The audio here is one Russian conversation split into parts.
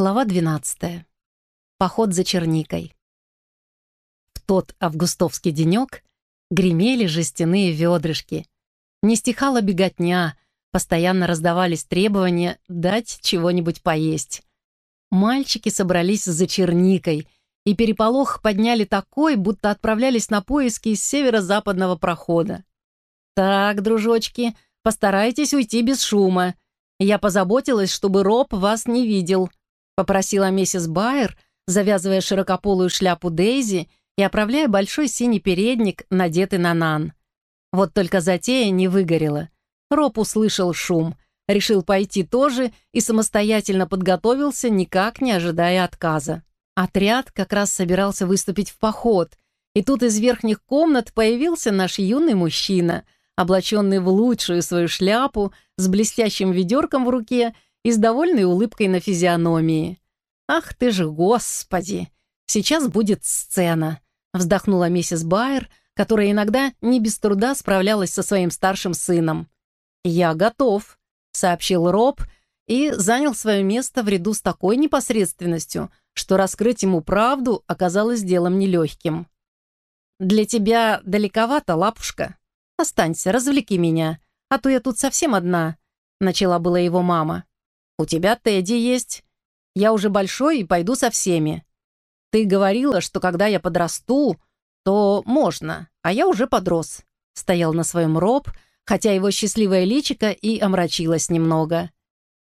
Глава 12. Поход за черникой. В тот августовский денек гремели жестяные ведрышки. Не стихала беготня, постоянно раздавались требования дать чего-нибудь поесть. Мальчики собрались за черникой, и переполох подняли такой, будто отправлялись на поиски из северо-западного прохода. «Так, дружочки, постарайтесь уйти без шума. Я позаботилась, чтобы Роб вас не видел», попросила миссис Байер, завязывая широкополую шляпу Дейзи и оправляя большой синий передник, надетый на Нан. Вот только затея не выгорела. Роб услышал шум, решил пойти тоже и самостоятельно подготовился, никак не ожидая отказа. Отряд как раз собирался выступить в поход, и тут из верхних комнат появился наш юный мужчина, облаченный в лучшую свою шляпу, с блестящим ведерком в руке и с довольной улыбкой на физиономии. «Ах ты же, господи! Сейчас будет сцена!» вздохнула миссис Байер, которая иногда не без труда справлялась со своим старшим сыном. «Я готов», — сообщил Роб и занял свое место в ряду с такой непосредственностью, что раскрыть ему правду оказалось делом нелегким. «Для тебя далековато, лапушка. Останься, развлеки меня, а то я тут совсем одна», — начала была его мама. «У тебя Тедди есть. Я уже большой и пойду со всеми. Ты говорила, что когда я подрасту, то можно, а я уже подрос». Стоял на своем роб, хотя его счастливое личико и омрачилось немного.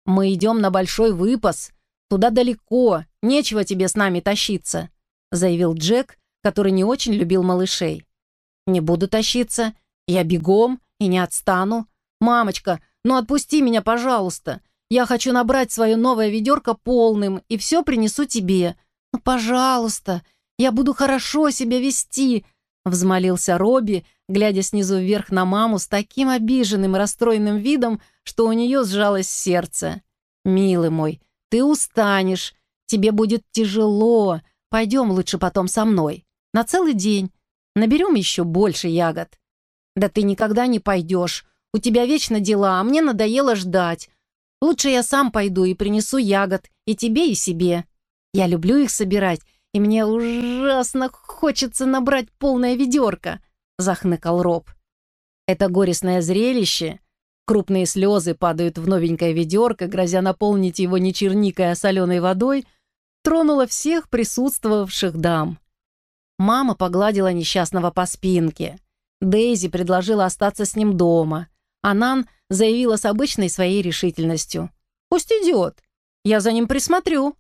«Мы идем на большой выпас. Туда далеко, нечего тебе с нами тащиться», заявил Джек, который не очень любил малышей. «Не буду тащиться. Я бегом и не отстану. Мамочка, ну отпусти меня, пожалуйста. Я хочу набрать свое новое ведерко полным и все принесу тебе. Ну, пожалуйста, я буду хорошо себя вести», — взмолился Робби, глядя снизу вверх на маму с таким обиженным и расстроенным видом, что у нее сжалось сердце. «Милый мой, ты устанешь, тебе будет тяжело. Пойдем лучше потом со мной. На целый день. Наберем еще больше ягод». «Да ты никогда не пойдешь. У тебя вечно дела, а мне надоело ждать. Лучше я сам пойду и принесу ягод, и тебе, и себе. Я люблю их собирать, и мне ужасно хочется набрать полное ведерко», — захныкал Роб. Это горестное зрелище, крупные слезы падают в новенькое ведерко, грозя наполнить его не черникой, а соленой водой, тронуло всех присутствовавших дам. Мама погладила несчастного по спинке. Дейзи предложила остаться с ним дома. Анан заявила с обычной своей решительностью. «Пусть идет. Я за ним присмотрю».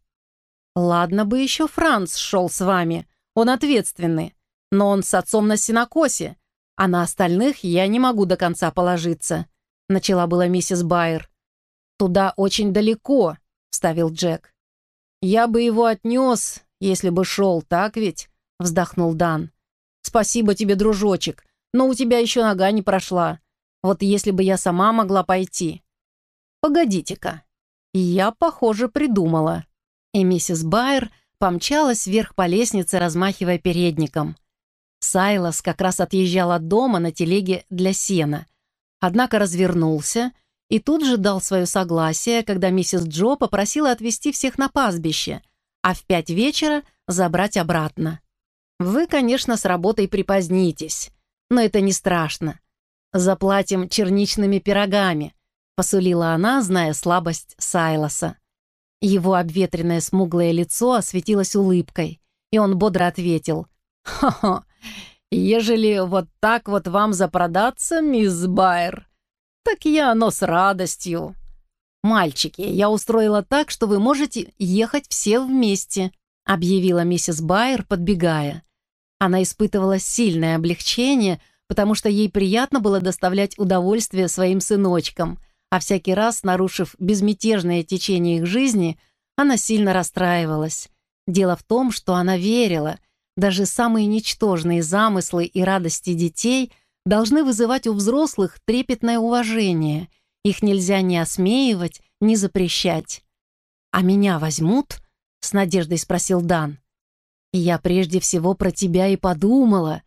«Ладно бы еще Франц шел с вами. Он ответственный. Но он с отцом на синокосе, а на остальных я не могу до конца положиться», начала была миссис Байер. «Туда очень далеко», — вставил Джек. «Я бы его отнес, если бы шел, так ведь?» — вздохнул Дан. «Спасибо тебе, дружочек, но у тебя еще нога не прошла. Вот если бы я сама могла пойти. Погодите-ка. Я, похоже, придумала. И миссис Байер помчалась вверх по лестнице, размахивая передником. Сайлас как раз отъезжал от дома на телеге для сена. Однако развернулся и тут же дал свое согласие, когда миссис Джо попросила отвезти всех на пастбище, а в пять вечера забрать обратно. Вы, конечно, с работой припозднитесь, но это не страшно. «Заплатим черничными пирогами», — посулила она, зная слабость Сайлоса. Его обветренное смуглое лицо осветилось улыбкой, и он бодро ответил. «Хо-хо, ежели вот так вот вам запродаться, мисс Байер, так я оно с радостью. Мальчики, я устроила так, что вы можете ехать все вместе», объявила миссис Байер, подбегая. Она испытывала сильное облегчение, потому что ей приятно было доставлять удовольствие своим сыночкам, а всякий раз, нарушив безмятежное течение их жизни, она сильно расстраивалась. Дело в том, что она верила, даже самые ничтожные замыслы и радости детей должны вызывать у взрослых трепетное уважение. Их нельзя ни осмеивать, ни запрещать. «А меня возьмут?» — с надеждой спросил Дан. «Я прежде всего про тебя и подумала»,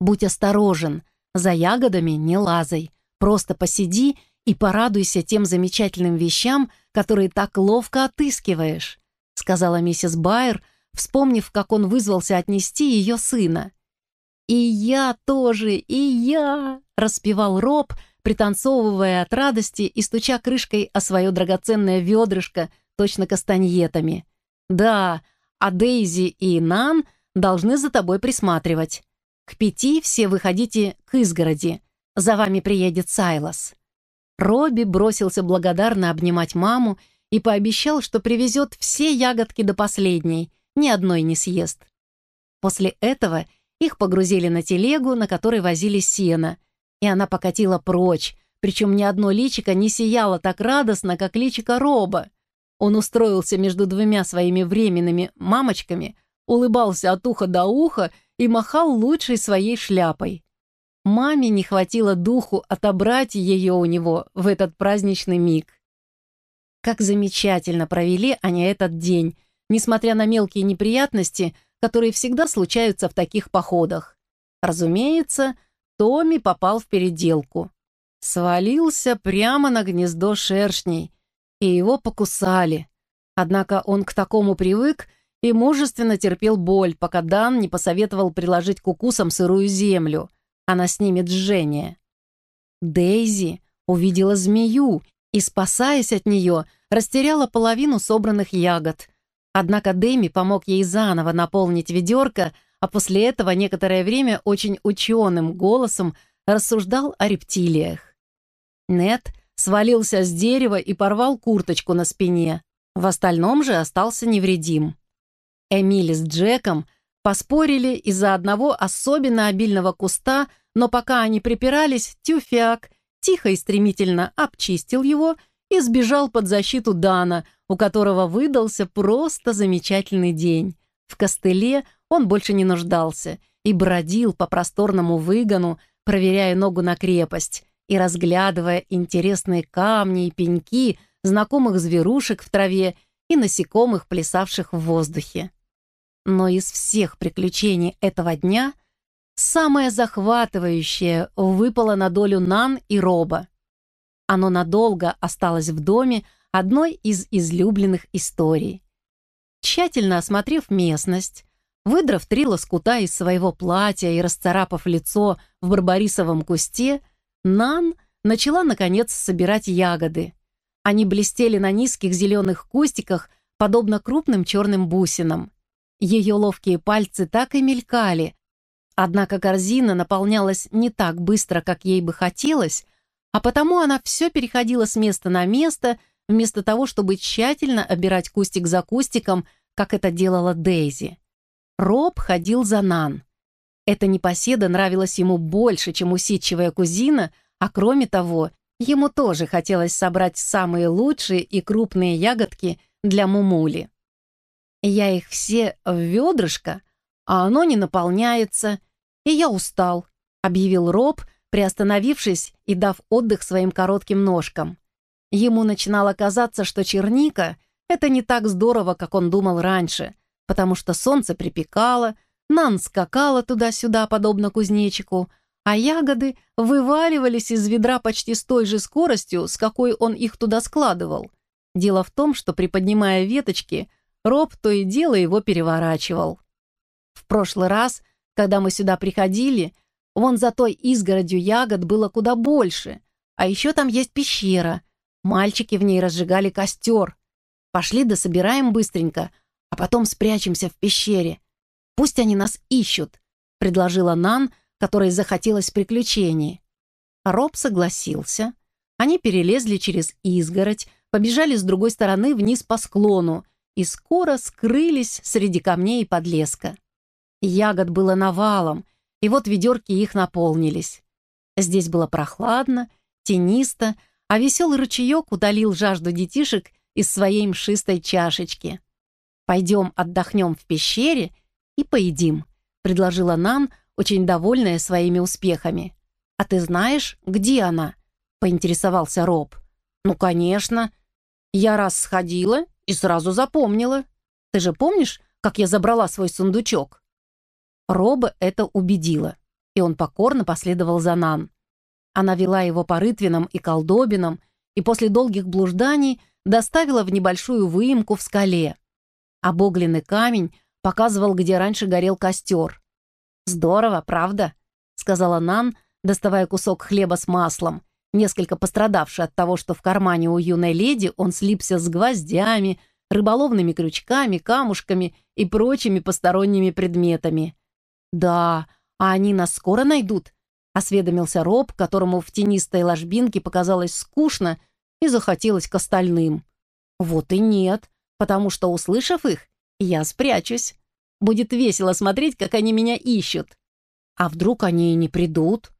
Будь осторожен, за ягодами не лазай. Просто посиди и порадуйся тем замечательным вещам, которые так ловко отыскиваешь. — сказала миссис Байер, вспомнив, как он вызвался отнести ее сына. «И я тоже, и я!» — распевал Роб, пританцовывая от радости и стуча крышкой о свое драгоценное ведрышко, точно кастаньетами. «Да, а Дейзи и Нан должны за тобой присматривать. К пяти все выходите к изгороди. За вами приедет Сайлас». Робби бросился благодарно обнимать маму и пообещал, что привезет все ягодки до последней, ни одной не съест. После этого их погрузили на телегу, на которой возили сено, и она покатила прочь, причем ни одно личико не сияло так радостно, как личико Роба. Он устроился между двумя своими временными мамочками, улыбался от уха до уха и махал лучшей своей шляпой. Маме не хватило духу отобрать ее у него в этот праздничный миг. Как замечательно провели они этот день, несмотря на мелкие неприятности, которые всегда случаются в таких походах. Разумеется, Томми попал в переделку. Свалился прямо на гнездо шершней, и его покусали. Однако он к такому привык и мужественно терпел боль, пока Дан не посоветовал приложить к укусам сырую землю. Она снимет жжение. Дейзи увидела змею и, спасаясь от нее, растеряла половину собранных ягод. Однако Дэми помог ей заново наполнить ведерко, а после этого некоторое время очень ученым голосом рассуждал о рептилиях. Нет свалился с дерева и порвал курточку на спине. В остальном же остался невредим. Эмили с Джеком поспорили из-за одного особенно обильного куста, но пока они припирались, Тюфяк тихо и стремительно обчистил его и сбежал под защиту Дана, у которого выдался просто замечательный день. В костыле он больше не нуждался и бродил по просторному выгону, проверяя ногу на крепость и разглядывая интересные камни и пеньки знакомых зверушек в траве и насекомых, плясавших в воздухе. Но из всех приключений этого дня самое захватывающее выпало на долю Нан и Роба. Оно надолго осталось в доме одной из излюбленных историй. Тщательно осмотрев местность, выдрав три лоскута из своего платья и расцарапав лицо в барбарисовом кусте, Нан начала, наконец, собирать ягоды. Они блестели на низких зеленых кустиках, подобно крупным черным бусинам. Ее ловкие пальцы так и мелькали. Однако корзина наполнялась не так быстро, как ей бы хотелось, а потому она все переходила с места на место, вместо того, чтобы тщательно обирать кустик за кустиком, как это делала Дейзи. Роб ходил за Нан. Эта непоседа нравилась ему больше, чем усидчивая кузина, а кроме того, ему тоже хотелось собрать самые лучшие и крупные ягодки для мумули. Я их все в ведрышко, а оно не наполняется, и я устал», — объявил Роб, приостановившись и дав отдых своим коротким ножкам. Ему начинало казаться, что черника — это не так здорово, как он думал раньше, потому что солнце припекало, Нан скакала туда-сюда, подобно кузнечику, а ягоды вываливались из ведра почти с той же скоростью, с какой он их туда складывал. Дело в том, что, приподнимая веточки, Роб то и дело его переворачивал. В прошлый раз, когда мы сюда приходили, вон за той изгородью ягод было куда больше, а еще там есть пещера. Мальчики в ней разжигали костер. Пошли да собираем быстренько, а потом спрячемся в пещере. Пусть они нас ищут», — предложила Нан, которой захотелось приключений. Роб согласился. Они перелезли через изгородь, побежали с другой стороны вниз по склону, и скоро скрылись среди камней и подлеска. Ягод было навалом, и вот ведерки их наполнились. Здесь было прохладно, тенисто, а веселый ручеек удалил жажду детишек из своей мшистой чашечки. «Пойдем отдохнем в пещере и поедим», — предложила Нан, очень довольная своими успехами. «А ты знаешь, где она?» — поинтересовался Роб. «Ну, конечно. Я раз сходила и сразу запомнила. Ты же помнишь, как я забрала свой сундучок?» Роба это убедило, и он покорно последовал за Нан. Она вела его по рытвинам и колдобинам, и после долгих блужданий доставила в небольшую выемку в скале. Обогленный камень показывал, где раньше горел костер. «Здорово, правда?» — сказала Нан, доставая кусок хлеба с маслом, несколько пострадавший от того, что в кармане у юной леди он слипся с гвоздями, рыболовными крючками, камушками и прочими посторонними предметами. «Да, а они нас скоро найдут?» — осведомился Роб, которому в тенистой ложбинке показалось скучно и захотелось к остальным. «Вот и нет, потому что, услышав их, я спрячусь. Будет весело смотреть, как они меня ищут. А вдруг они и не придут?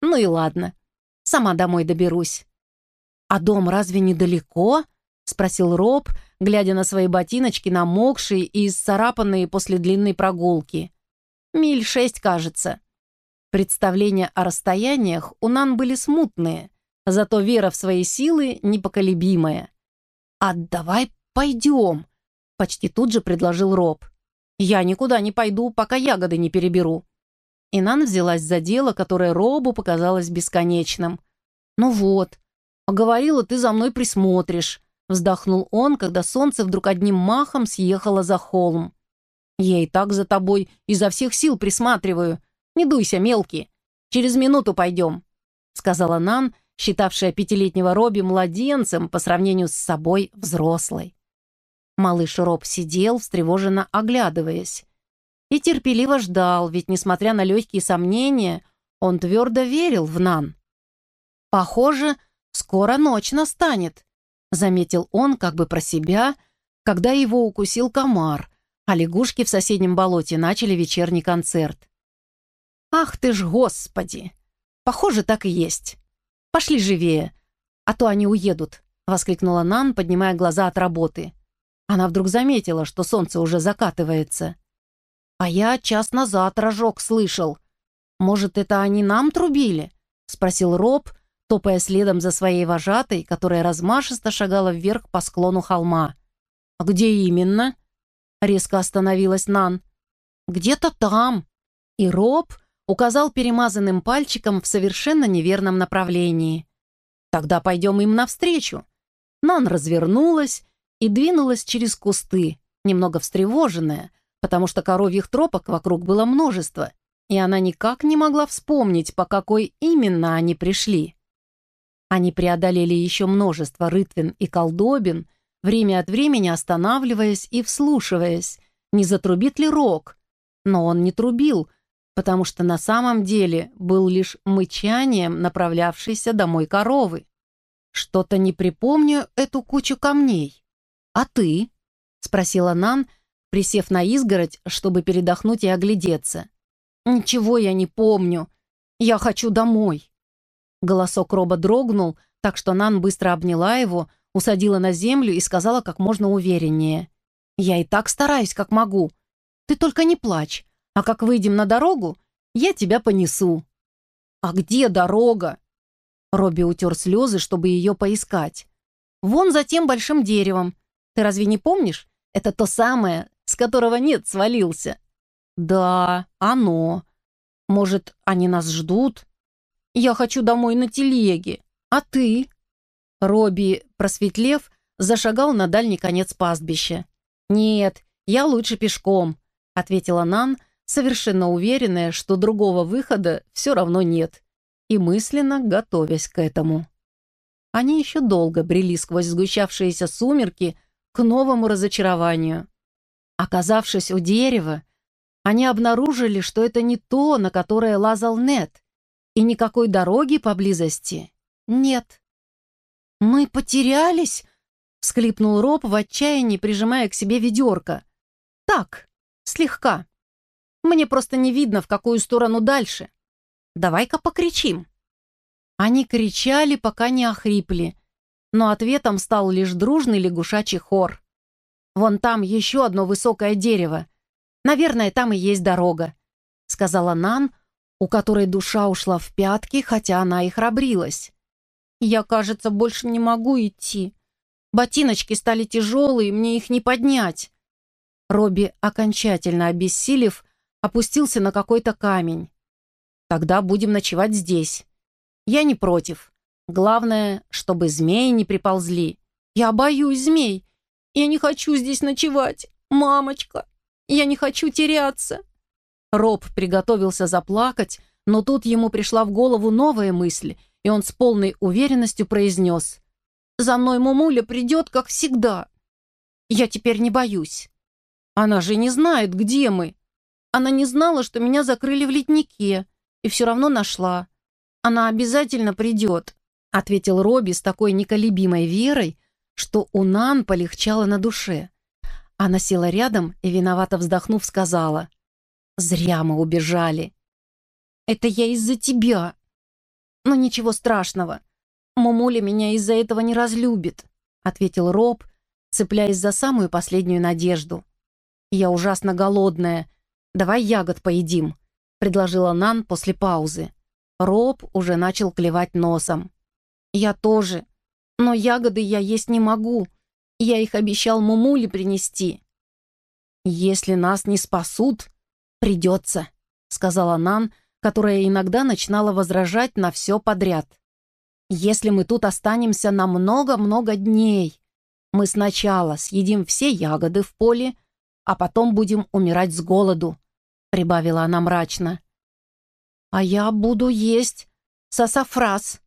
Ну и ладно, сама домой доберусь». «А дом разве недалеко?» — спросил Роб, глядя на свои ботиночки, намокшие и исцарапанные после длинной прогулки. «Миль шесть, кажется». Представления о расстояниях у Нан были смутные, зато вера в свои силы непоколебимая. «А давай пойдем», — почти тут же предложил Роб. «Я никуда не пойду, пока ягоды не переберу». И Нан взялась за дело, которое Робу показалось бесконечным. «Ну вот, говорила, ты за мной присмотришь», — вздохнул он, когда солнце вдруг одним махом съехало за холм. «Я и так за тобой изо всех сил присматриваю. Не дуйся, мелкий. Через минуту пойдем», — сказала Нан, считавшая пятилетнего Робби младенцем по сравнению с собой взрослой. Малыш Роб сидел, встревоженно оглядываясь. И терпеливо ждал, ведь, несмотря на легкие сомнения, он твердо верил в Нан. «Похоже, скоро ночь настанет», — заметил он как бы про себя, когда его укусил комар, а лягушки в соседнем болоте начали вечерний концерт. «Ах ты ж, господи! Похоже, так и есть. Пошли живее, а то они уедут», — воскликнула Нан, поднимая глаза от работы. Она вдруг заметила, что солнце уже закатывается. «А я час назад рожок слышал. Может, это они нам трубили?» — спросил Роб, топая следом за своей вожатой, которая размашисто шагала вверх по склону холма. «А где именно?» — резко остановилась Нан. «Где-то там». И Роб указал перемазанным пальчиком в совершенно неверном направлении. «Тогда пойдем им навстречу». Нан развернулась и двинулась через кусты, немного встревоженная, потому что коровьих тропок вокруг было множество, и она никак не могла вспомнить, по какой именно они пришли. Они преодолели еще множество рытвин и колдобин, время от времени останавливаясь и вслушиваясь, не затрубит ли рог. Но он не трубил, потому что на самом деле был лишь мычанием направлявшейся домой коровы. Что-то не припомню эту кучу камней. «А ты?» — спросила Нан, присев на изгородь, чтобы передохнуть и оглядеться. «Ничего я не помню. Я хочу домой». Голосок Роба дрогнул, так что Нан быстро обняла его, усадила на землю и сказала как можно увереннее. «Я и так стараюсь, как могу. Ты только не плачь, а как выйдем на дорогу, я тебя понесу». «А где дорога?» Робби утер слезы, чтобы ее поискать. «Вон за тем большим деревом. Ты разве не помнишь? Это то самое, с которого нет свалился». «Да, оно. Может, они нас ждут?» «Я хочу домой на телеге. А ты?» Робби, просветлев, зашагал на дальний конец пастбища. «Нет, я лучше пешком», — ответила Нан, совершенно уверенная, что другого выхода все равно нет, и мысленно готовясь к этому. Они еще долго брели сквозь сгущавшиеся сумерки, к новому разочарованию. Оказавшись у дерева, они обнаружили, что это не то, на которое лазал Нет, и никакой дороги поблизости нет. «Мы потерялись?» — всхлипнул Роб в отчаянии, прижимая к себе ведерко. «Так, слегка. Мне просто не видно, в какую сторону дальше. Давай-ка покричим». Они кричали, пока не охрипли, но ответом стал лишь дружный лягушачий хор. «Вон там еще одно высокое дерево. Наверное, там и есть дорога», — сказала Нан, у которой душа ушла в пятки, хотя она и храбрилась. «Я, кажется, больше не могу идти. Ботиночки стали тяжелые, мне их не поднять». Робби, окончательно обессилев, опустился на какой-то камень. «Тогда будем ночевать здесь. Я не против. Главное, чтобы змеи не приползли. Я боюсь змей. Я не хочу здесь ночевать. «Мамочка, я не хочу теряться!» Роб приготовился заплакать, но тут ему пришла в голову новая мысль, и он с полной уверенностью произнес. «За мной Мумуля придет, как всегда. Я теперь не боюсь. Она же не знает, где мы. Она не знала, что меня закрыли в леднике, и все равно нашла. Она обязательно придет», — ответил Робби с такой неколебимой верой, что у Нан полегчало на душе. Она села рядом и, виновато вздохнув, сказала, «Зря мы убежали. Это я из-за тебя. Но ничего страшного. Мумуля меня из-за этого не разлюбит», ответил Роб, цепляясь за самую последнюю надежду. «Я ужасно голодная. Давай ягод поедим», предложила Нан после паузы. Роб уже начал клевать носом. «Я тоже. Но ягоды я есть не могу. Я их обещал Мумуле принести». «Если нас не спасут, придется», — сказала Нан, которая иногда начинала возражать на все подряд. «Если мы тут останемся на много-много дней, мы сначала съедим все ягоды в поле, а потом будем умирать с голоду», — прибавила она мрачно. «А я буду есть сасафрас.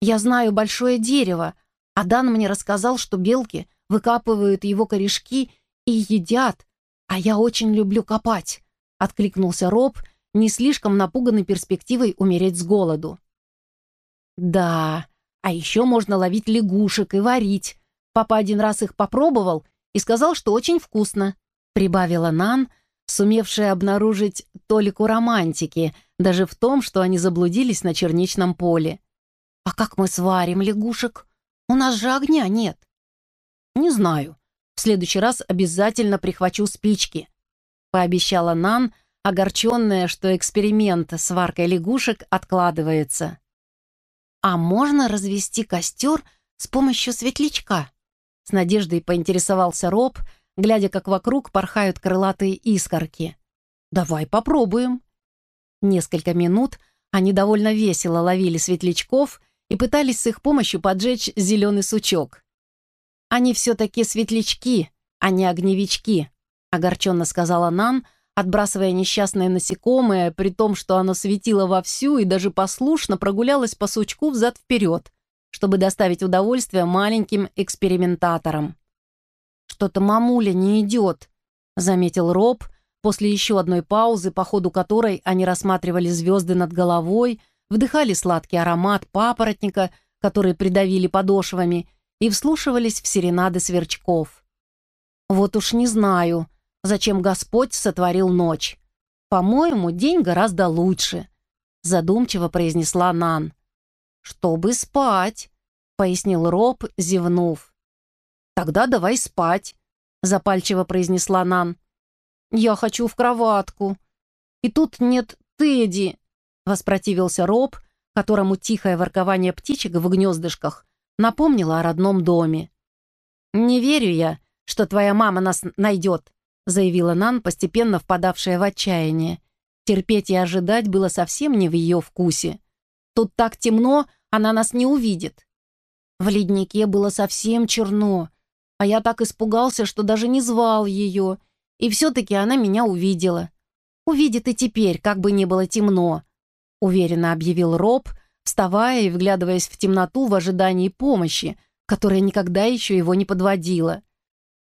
Я знаю большое дерево, а Дан мне рассказал, что белки выкапывают его корешки и едят, а я очень люблю копать», — откликнулся Роб, не слишком напуганный перспективой умереть с голоду. «Да, а еще можно ловить лягушек и варить. Папа один раз их попробовал и сказал, что очень вкусно», — прибавила Нан, сумевшая обнаружить толику романтики даже в том, что они заблудились на черничном поле. «А как мы сварим лягушек? У нас же огня нет». «Не знаю. В следующий раз обязательно прихвачу спички», — пообещала Нан, огорченная, что эксперимент с варкой лягушек откладывается. «А можно развести костер с помощью светлячка?» С надеждой поинтересовался Роб, глядя, как вокруг порхают крылатые искорки. «Давай попробуем». Несколько минут они довольно весело ловили светлячков и пытались с их помощью поджечь зеленый сучок. «Они все-таки светлячки, а не огневички», — огорченно сказала Нан, отбрасывая несчастное насекомое, при том, что оно светило вовсю и даже послушно прогулялось по сучку взад-вперед, чтобы доставить удовольствие маленьким экспериментаторам. «Что-то мамуля не идет», — заметил Роб, после еще одной паузы, по ходу которой они рассматривали звезды над головой, вдыхали сладкий аромат папоротника, который придавили подошвами, и вслушивались в серенады сверчков. «Вот уж не знаю, зачем Господь сотворил ночь. По-моему, день гораздо лучше», — задумчиво произнесла Нан. «Чтобы спать», — пояснил Роб, зевнув. «Тогда давай спать», — запальчиво произнесла Нан. «Я хочу в кроватку. И тут нет Тедди», — воспротивился Роб, которому тихое воркование птичек в гнездышках напомнила о родном доме. «Не верю я, что твоя мама нас найдет», заявила Нан, постепенно впадавшая в отчаяние. Терпеть и ожидать было совсем не в ее вкусе. Тут так темно, она нас не увидит. В леднике было совсем черно, а я так испугался, что даже не звал ее, и все-таки она меня увидела. Увидит и теперь, как бы ни было темно, уверенно объявил Роб, вставая и вглядываясь в темноту в ожидании помощи, которая никогда еще его не подводила.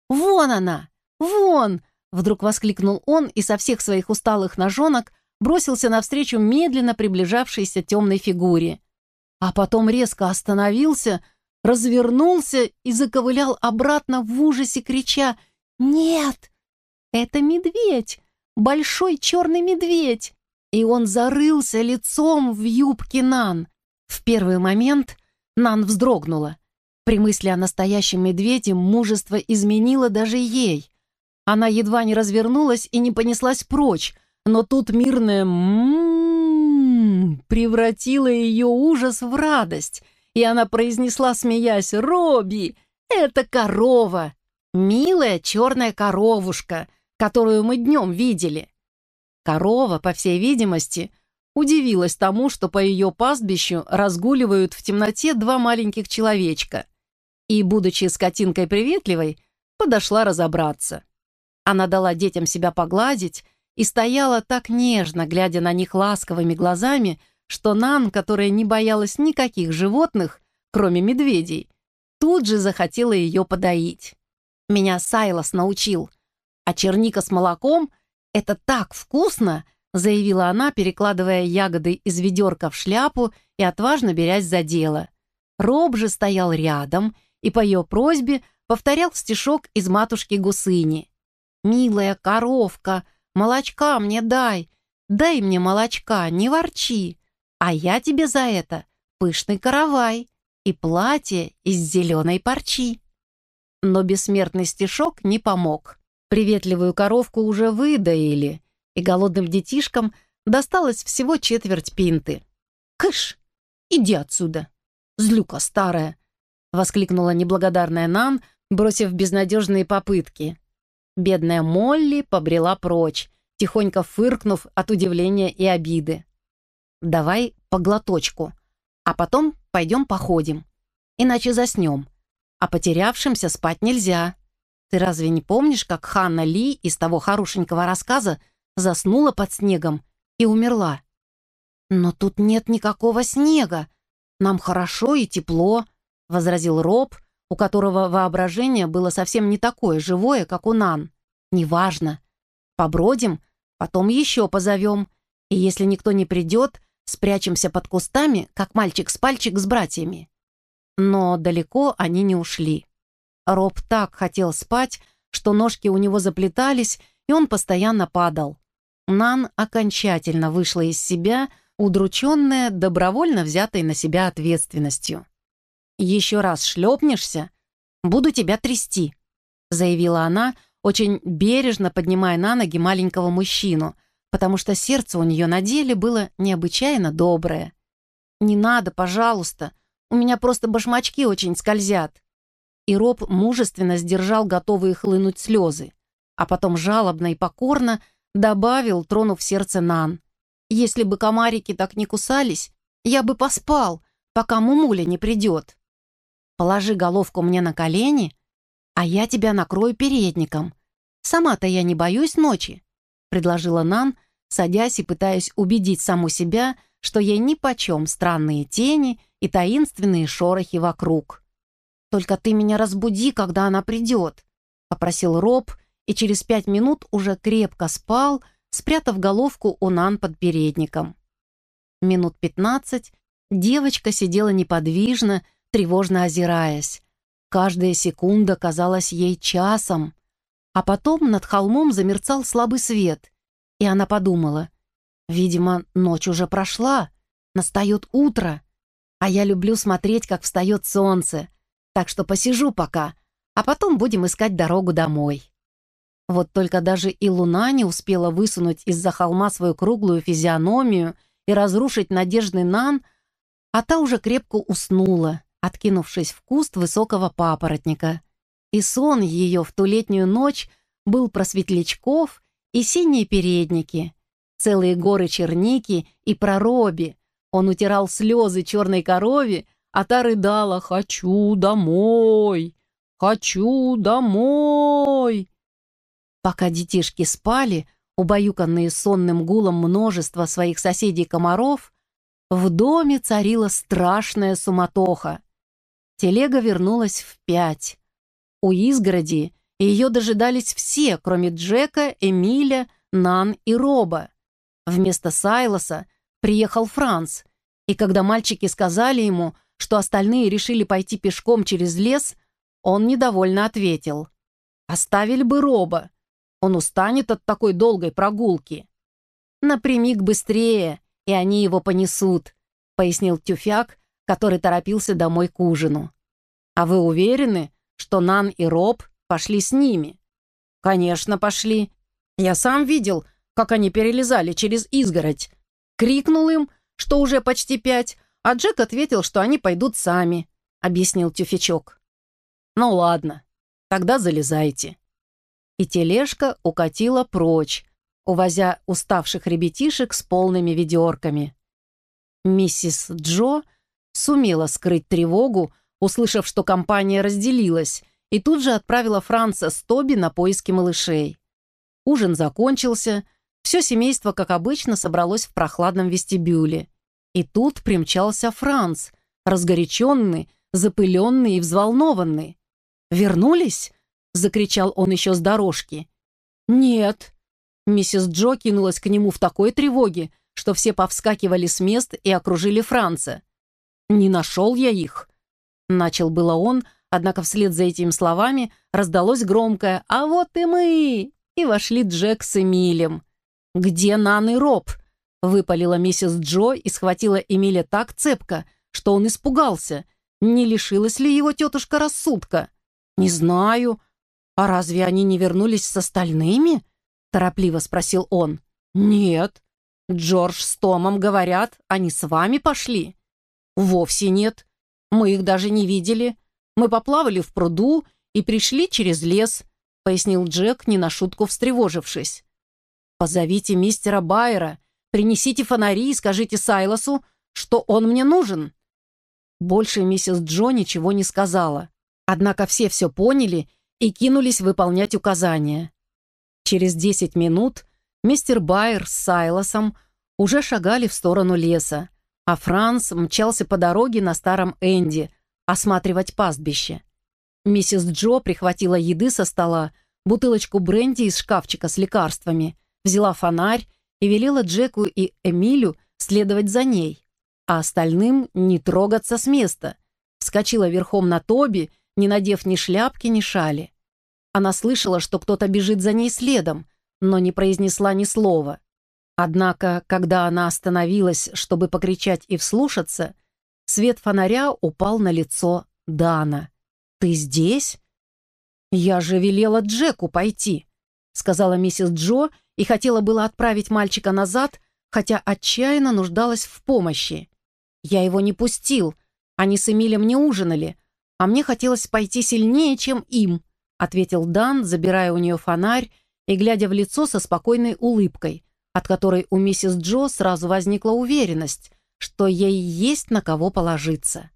«Вон она! Вон!» — вдруг воскликнул он и со всех своих усталых ножонок бросился навстречу медленно приближавшейся темной фигуре. А потом резко остановился, развернулся и заковылял обратно в ужасе, крича «Нет! Это медведь! Большой черный медведь!» И он зарылся лицом в юбке Нан. В первый момент Нан вздрогнула. При мысли о настоящем медведе мужество изменило даже ей. Она едва не развернулась и не понеслась прочь, но тут мирное «м-м-м» превратило ее ужас в радость, и она произнесла, смеясь, «Робби, это корова! Милая черная коровушка, которую мы днем видели. Корова, по всей видимости, удивилась тому, что по ее пастбищу разгуливают в темноте два маленьких человечка, и, будучи скотинкой приветливой, подошла разобраться. Она дала детям себя погладить и стояла так нежно, глядя на них ласковыми глазами, что Нан, которая не боялась никаких животных, кроме медведей, тут же захотела ее подоить. Меня Сайлос научил. А черника с молоком — это так вкусно, заявила она, перекладывая ягоды из ведерка в шляпу и отважно берясь за дело. Роб же стоял рядом и по ее просьбе повторял стишок из матушки Гусыни. «Милая коровка, молочка мне дай, дай мне молочка, не ворчи, а я тебе за это пышный каравай и платье из зеленой парчи». Но бессмертный стишок не помог. Приветливую коровку уже выдаили, и голодным детишкам досталось всего четверть пинты. «Кыш! Иди отсюда! Злюка старая!» — воскликнула неблагодарная Нан, бросив безнадежные попытки. Бедная Молли побрела прочь, тихонько фыркнув от удивления и обиды. «Давай по глоточку, а потом пойдем походим, иначе заснем», а потерявшимся спать нельзя. Ты разве не помнишь, как Ханна Ли из того хорошенького рассказа заснула под снегом и умерла? Но тут нет никакого снега. Нам хорошо и тепло, — возразил Роб, у которого воображение было совсем не такое живое, как у Нан. Неважно. Побродим, потом еще позовем. И если никто не придет, спрячемся под кустами, как мальчик с пальчик с братьями. Но далеко они не ушли. Роб так хотел спать, что ножки у него заплетались, и он постоянно падал. Нан окончательно вышла из себя, удрученная, добровольно взятой на себя ответственностью. «Еще раз шлепнешься, буду тебя трясти», заявила она, очень бережно поднимая на ноги маленького мужчину, потому что сердце у нее на деле было необычайно доброе. «Не надо, пожалуйста», у меня просто башмачки очень скользят». И Роб мужественно сдержал готовые хлынуть слезы, а потом жалобно и покорно добавил, тронув сердце Нан. «Если бы комарики так не кусались, я бы поспал, пока Мумуля не придет. Положи головку мне на колени, а я тебя накрою передником. Сама-то я не боюсь ночи», — предложила Нан, садясь и пытаясь убедить саму себя, что ей нипочем странные тени и таинственные шорохи вокруг. «Только ты меня разбуди, когда она придет», — попросил Роб, и через пять минут уже крепко спал, спрятав головку у Нан под передником. Минут пятнадцать девочка сидела неподвижно, тревожно озираясь. Каждая секунда казалась ей часом. А потом над холмом замерцал слабый свет, и она подумала, видимо, ночь уже прошла, настает утро. А я люблю смотреть, как встает солнце. Так что посижу пока, а потом будем искать дорогу домой. Вот только даже и луна не успела высунуть из-за холма свою круглую физиономию и разрушить надежный Нан, а та уже крепко уснула, откинувшись в куст высокого папоротника. И сон ее в ту летнюю ночь был про светлячков и синие передники, целые горы черники и пророби, он утирал слезы черной корове, а та рыдала «Хочу домой! Хочу домой!» Пока детишки спали, убаюканные сонным гулом множества своих соседей-комаров, в доме царила страшная суматоха. Телега вернулась в пять. У изгороди ее дожидались все, кроме Джека, Эмиля, Нан и Роба. Вместо Сайлоса приехал Франц, и когда мальчики сказали ему, что остальные решили пойти пешком через лес, он недовольно ответил. «Оставили бы Роба. Он устанет от такой долгой прогулки». «Напрямик быстрее, и они его понесут», — пояснил Тюфяк, который торопился домой к ужину. «А вы уверены, что Нан и Роб пошли с ними?» «Конечно, пошли. Я сам видел, как они перелезали через изгородь Крикнул им, что уже почти пять, а Джек ответил, что они пойдут сами, объяснил Тюфячок. Ну ладно, тогда залезайте. И тележка укатила прочь, увозя уставших ребятишек с полными ведерками. Миссис Джо сумела скрыть тревогу, услышав, что компания разделилась, и тут же отправила Франца с Тоби на поиски малышей. Ужин закончился, все семейство, как обычно, собралось в прохладном вестибюле. И тут примчался Франц, разгоряченный, запыленный и взволнованный. «Вернулись?» — закричал он еще с дорожки. «Нет». Миссис Джо кинулась к нему в такой тревоге, что все повскакивали с мест и окружили Франца. «Не нашел я их», — начал было он, однако вслед за этими словами раздалось громкое «А вот и мы!» и вошли Джек с Эмилем. «Где Нан и Роб?» — выпалила миссис Джо и схватила Эмиля так цепко, что он испугался. Не лишилась ли его тетушка рассудка? «Не знаю. А разве они не вернулись с остальными?» — торопливо спросил он. «Нет. Джордж с Томом говорят, они с вами пошли?» «Вовсе нет. Мы их даже не видели. Мы поплавали в пруду и пришли через лес», — пояснил Джек, не на шутку встревожившись. «Позовите мистера Байера, принесите фонари и скажите Сайлосу, что он мне нужен». Больше миссис Джо ничего не сказала. Однако все все поняли и кинулись выполнять указания. Через десять минут мистер Байер с Сайлосом уже шагали в сторону леса, а Франц мчался по дороге на старом Энди осматривать пастбище. Миссис Джо прихватила еды со стола, бутылочку бренди из шкафчика с лекарствами, взяла фонарь и велела Джеку и Эмилю следовать за ней, а остальным не трогаться с места. Вскочила верхом на Тоби, не надев ни шляпки, ни шали. Она слышала, что кто-то бежит за ней следом, но не произнесла ни слова. Однако, когда она остановилась, чтобы покричать и вслушаться, свет фонаря упал на лицо Дана. «Ты здесь?» «Я же велела Джеку пойти», — сказала миссис Джо и хотела было отправить мальчика назад, хотя отчаянно нуждалась в помощи. «Я его не пустил. Они с Эмилем не ужинали, а мне хотелось пойти сильнее, чем им», — ответил Дан, забирая у нее фонарь и глядя в лицо со спокойной улыбкой, от которой у миссис Джо сразу возникла уверенность, что ей есть на кого положиться.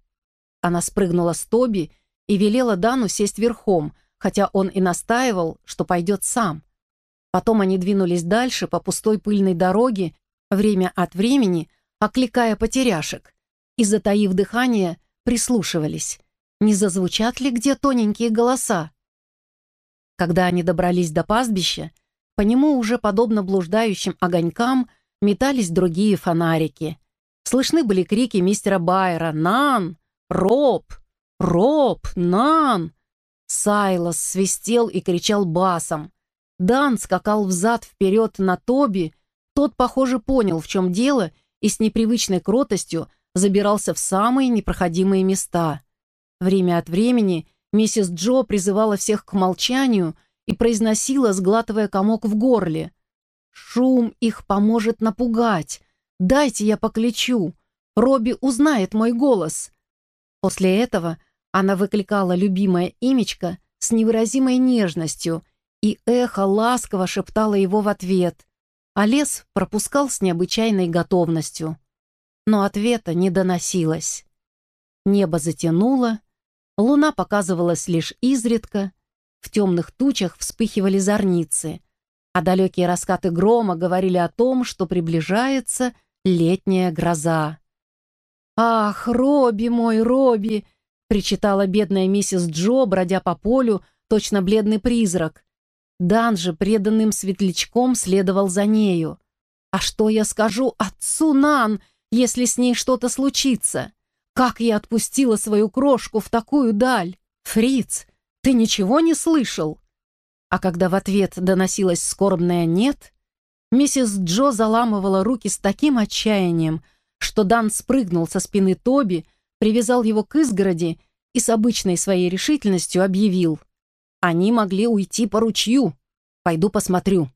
Она спрыгнула с Тоби и велела Дану сесть верхом, хотя он и настаивал, что пойдет сам. Потом они двинулись дальше по пустой пыльной дороге, время от времени окликая потеряшек, и, затаив дыхание, прислушивались, не зазвучат ли где тоненькие голоса. Когда они добрались до пастбища, по нему уже, подобно блуждающим огонькам, метались другие фонарики. Слышны были крики мистера Байера «Нан! Роб! Роб! Нан!» Сайлос свистел и кричал басом. Дан скакал взад-вперед на Тоби. Тот, похоже, понял, в чем дело, и с непривычной кротостью забирался в самые непроходимые места. Время от времени миссис Джо призывала всех к молчанию — и произносила, сглатывая комок в горле. «Шум их поможет напугать. Дайте я покличу. Робби узнает мой голос». После этого она выкликала любимое имечко с невыразимой нежностью, и эхо ласково шептало его в ответ, а лес пропускал с необычайной готовностью. Но ответа не доносилось. Небо затянуло, луна показывалась лишь изредка, в темных тучах вспыхивали зорницы, а далекие раскаты грома говорили о том, что приближается летняя гроза. «Ах, Робби мой, Робби!» — причитала бедная миссис Джо, бродя по полю, точно бледный призрак. Дан же преданным светлячком следовал за нею. «А что я скажу отцу Нан, если с ней что-то случится? Как я отпустила свою крошку в такую даль? Фриц, ты ничего не слышал?» А когда в ответ доносилось скорбное «нет», миссис Джо заламывала руки с таким отчаянием, что Дан спрыгнул со спины Тоби, привязал его к изгороди и с обычной своей решительностью объявил «Они могли уйти по ручью. Пойду посмотрю».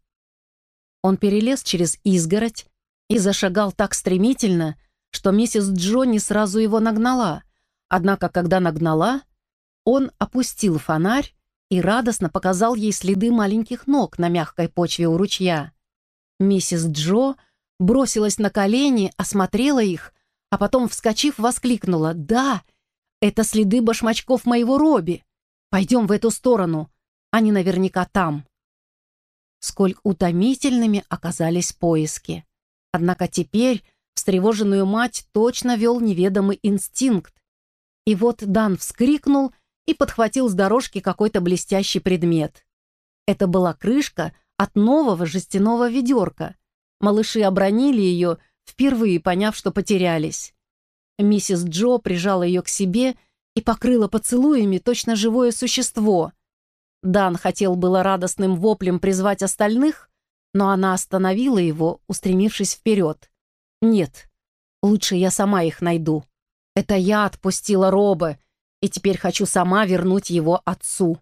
Он перелез через изгородь и зашагал так стремительно, что миссис Джо не сразу его нагнала. Однако, когда нагнала, он опустил фонарь и радостно показал ей следы маленьких ног на мягкой почве у ручья. Миссис Джо бросилась на колени, осмотрела их, а потом, вскочив, воскликнула «Да, это следы башмачков моего Робби. Пойдем в эту сторону, они наверняка там». сколь утомительными оказались поиски. Однако теперь встревоженную мать точно вел неведомый инстинкт. И вот Дан вскрикнул и подхватил с дорожки какой-то блестящий предмет. Это была крышка от нового жестяного ведерка. Малыши обронили ее, впервые поняв, что потерялись. Миссис Джо прижала ее к себе и покрыла поцелуями точно живое существо. Дан хотел было радостным воплем призвать остальных, но она остановила его, устремившись вперед. «Нет, лучше я сама их найду. Это я отпустила Роба, и теперь хочу сама вернуть его отцу».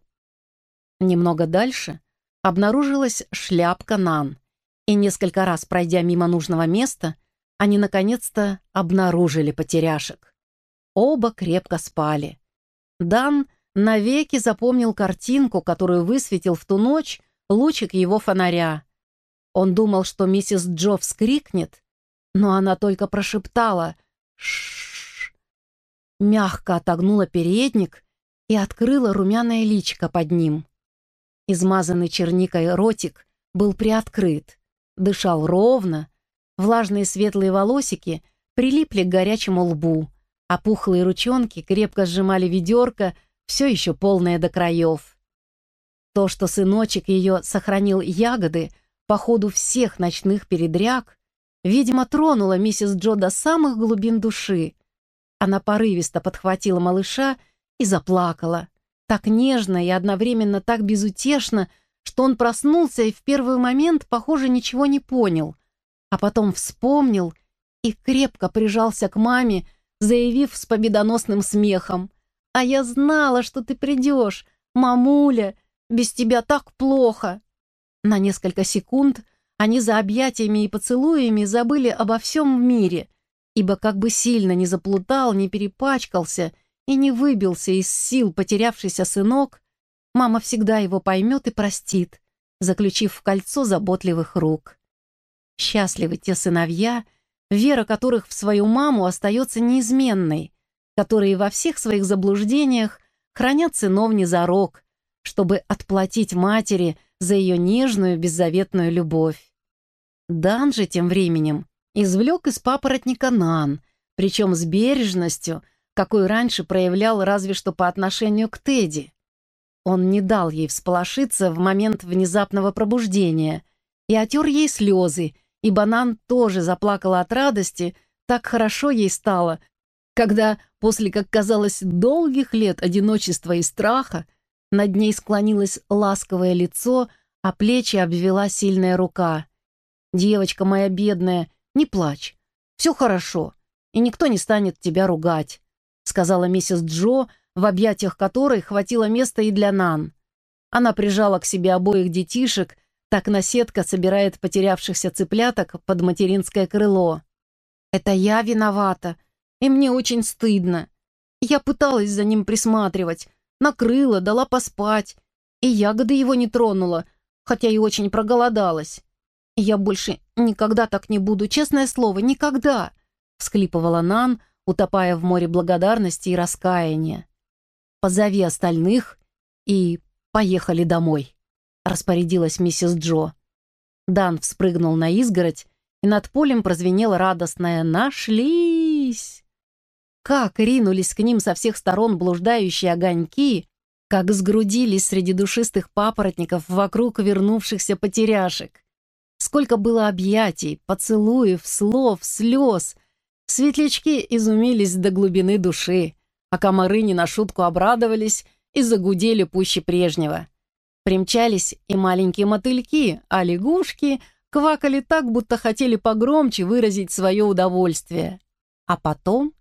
Немного дальше обнаружилась шляпка Нан, и несколько раз пройдя мимо нужного места, они наконец-то обнаружили потеряшек. Оба крепко спали. Дан навеки запомнил картинку, которую высветил в ту ночь лучик его фонаря. Он думал, что миссис Джо вскрикнет, но она только прошептала «Шшш», мягко отогнула передник и открыла румяное личико под ним. Измазанный черникой ротик был приоткрыт, дышал ровно, влажные светлые волосики прилипли к горячему лбу, а пухлые ручонки крепко сжимали ведерко, все еще полное до краев. То, что сыночек ее сохранил ягоды по ходу всех ночных передряг, видимо, тронуло миссис Джо до самых глубин души. Она порывисто подхватила малыша и заплакала так нежно и одновременно так безутешно, что он проснулся и в первый момент, похоже, ничего не понял, а потом вспомнил и крепко прижался к маме, заявив с победоносным смехом. «А я знала, что ты придешь, мамуля, без тебя так плохо!» На несколько секунд они за объятиями и поцелуями забыли обо всем в мире, ибо как бы сильно не заплутал, не перепачкался и не выбился из сил потерявшийся сынок, мама всегда его поймет и простит, заключив в кольцо заботливых рук. Счастливы те сыновья, вера которых в свою маму остается неизменной, которые во всех своих заблуждениях хранят сынов не за рог, чтобы отплатить матери за ее нежную беззаветную любовь. Дан же тем временем извлек из папоротника Нан, причем с бережностью, какой раньше проявлял разве что по отношению к Тедди. Он не дал ей всполошиться в момент внезапного пробуждения и отер ей слезы, и Банан тоже заплакала от радости, так хорошо ей стало, когда, после, как казалось, долгих лет одиночества и страха, над ней склонилось ласковое лицо, а плечи обвела сильная рука. «Девочка моя бедная, не плачь, все хорошо, и никто не станет тебя ругать сказала миссис Джо, в объятиях которой хватило места и для Нан. Она прижала к себе обоих детишек, так наседка собирает потерявшихся цыпляток под материнское крыло. «Это я виновата, и мне очень стыдно. Я пыталась за ним присматривать, накрыла, дала поспать, и ягоды его не тронула, хотя и очень проголодалась. Я больше никогда так не буду, честное слово, никогда!» — всхлипывала Нан, утопая в море благодарности и раскаяния. «Позови остальных и поехали домой», — распорядилась миссис Джо. Дан вспрыгнул на изгородь, и над полем прозвенело радостное «Нашлись!». Как ринулись к ним со всех сторон блуждающие огоньки, как сгрудились среди душистых папоротников вокруг вернувшихся потеряшек. Сколько было объятий, поцелуев, слов, слез, Светлячки изумились до глубины души, а комары не на шутку обрадовались и загудели пуще прежнего. Примчались и маленькие мотыльки, а лягушки квакали так, будто хотели погромче выразить свое удовольствие. А потом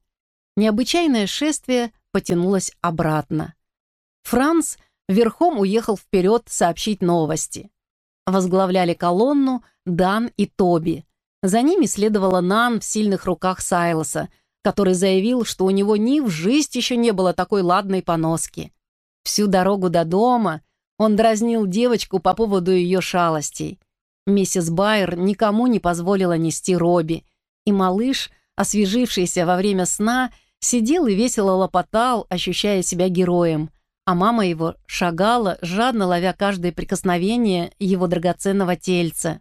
необычайное шествие потянулось обратно. Франц верхом уехал вперед сообщить новости. Возглавляли колонну Дан и Тоби, за ними следовала Нан в сильных руках Сайлоса, который заявил, что у него ни в жизнь еще не было такой ладной поноски. Всю дорогу до дома он дразнил девочку по поводу ее шалостей. Миссис Байер никому не позволила нести Робби, и малыш, освежившийся во время сна, сидел и весело лопотал, ощущая себя героем, а мама его шагала, жадно ловя каждое прикосновение его драгоценного тельца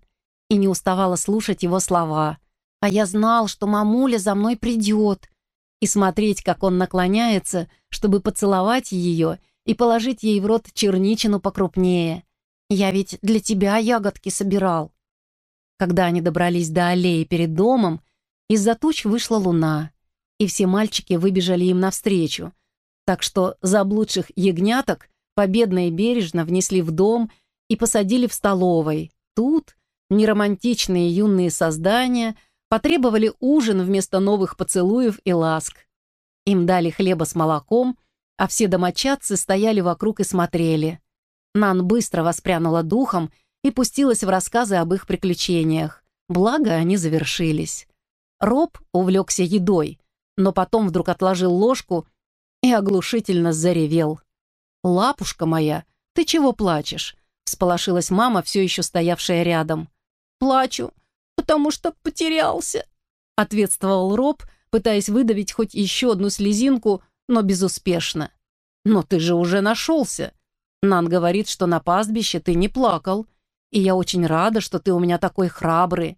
и не уставала слушать его слова. А я знал, что мамуля за мной придет, и смотреть, как он наклоняется, чтобы поцеловать ее и положить ей в рот черничину покрупнее. Я ведь для тебя ягодки собирал. Когда они добрались до аллеи перед домом, из-за туч вышла луна, и все мальчики выбежали им навстречу, так что заблудших ягняток победно и бережно внесли в дом и посадили в столовой. Тут неромантичные юные создания потребовали ужин вместо новых поцелуев и ласк. Им дали хлеба с молоком, а все домочадцы стояли вокруг и смотрели. Нан быстро воспрянула духом и пустилась в рассказы об их приключениях. Благо, они завершились. Роб увлекся едой, но потом вдруг отложил ложку и оглушительно заревел. «Лапушка моя, ты чего плачешь?» — всполошилась мама, все еще стоявшая рядом. «Плачу, потому что потерялся», — ответствовал Роб, пытаясь выдавить хоть еще одну слезинку, но безуспешно. «Но ты же уже нашелся. Нан говорит, что на пастбище ты не плакал, и я очень рада, что ты у меня такой храбрый.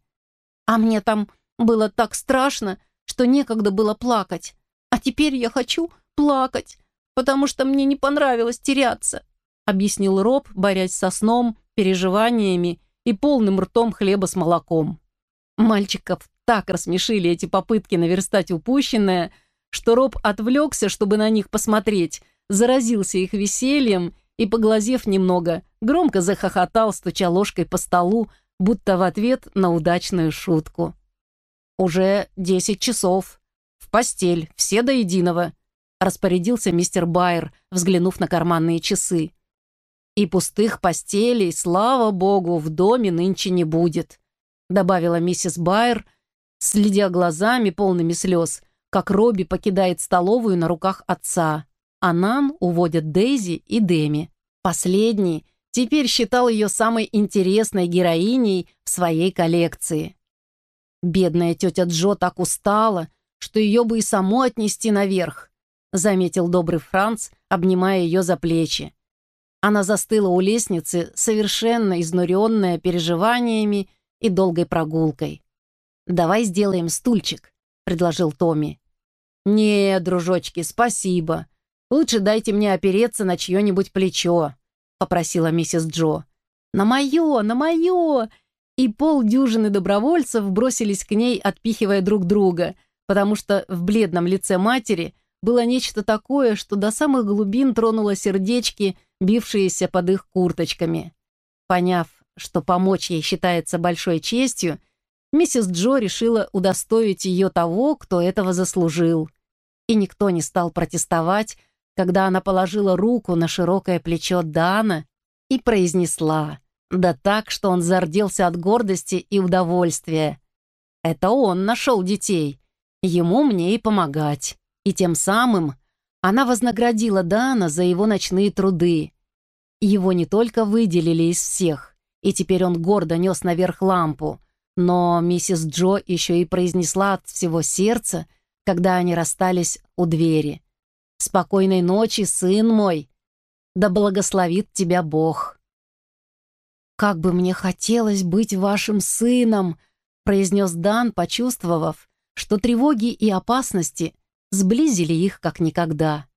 А мне там было так страшно, что некогда было плакать. А теперь я хочу плакать, потому что мне не понравилось теряться», объяснил Роб, борясь со сном, переживаниями и полным ртом хлеба с молоком. Мальчиков так рассмешили эти попытки наверстать упущенное, что Роб отвлекся, чтобы на них посмотреть, заразился их весельем и, поглазев немного, громко захохотал, стуча ложкой по столу, будто в ответ на удачную шутку. «Уже десять часов. В постель, все до единого», распорядился мистер Байер, взглянув на карманные часы. «И пустых постелей, слава богу, в доме нынче не будет», добавила миссис Байер, следя глазами, полными слез, как Робби покидает столовую на руках отца, а Нан уводят Дейзи и Деми. Последний теперь считал ее самой интересной героиней в своей коллекции. Бедная тетя Джо так устала, что ее бы и само отнести наверх, заметил добрый Франц, обнимая ее за плечи. Она застыла у лестницы, совершенно изнуренная переживаниями и долгой прогулкой. «Давай сделаем стульчик», — предложил Томми. «Не, дружочки, спасибо. Лучше дайте мне опереться на чье-нибудь плечо», — попросила миссис Джо. «На мое, на мое!» И полдюжины добровольцев бросились к ней, отпихивая друг друга, потому что в бледном лице матери было нечто такое, что до самых глубин тронуло сердечки, бившиеся под их курточками. Поняв, что помочь ей считается большой честью, миссис Джо решила удостоить ее того, кто этого заслужил. И никто не стал протестовать, когда она положила руку на широкое плечо Дана и произнесла, да так, что он зарделся от гордости и удовольствия. «Это он нашел детей, ему мне и помогать». И тем самым она вознаградила Дана за его ночные труды. Его не только выделили из всех, и теперь он гордо нес наверх лампу, но миссис Джо еще и произнесла от всего сердца, когда они расстались у двери. «Спокойной ночи, сын мой! Да благословит тебя Бог!» «Как бы мне хотелось быть вашим сыном!» произнес Дан, почувствовав, что тревоги и опасности сблизили их как никогда.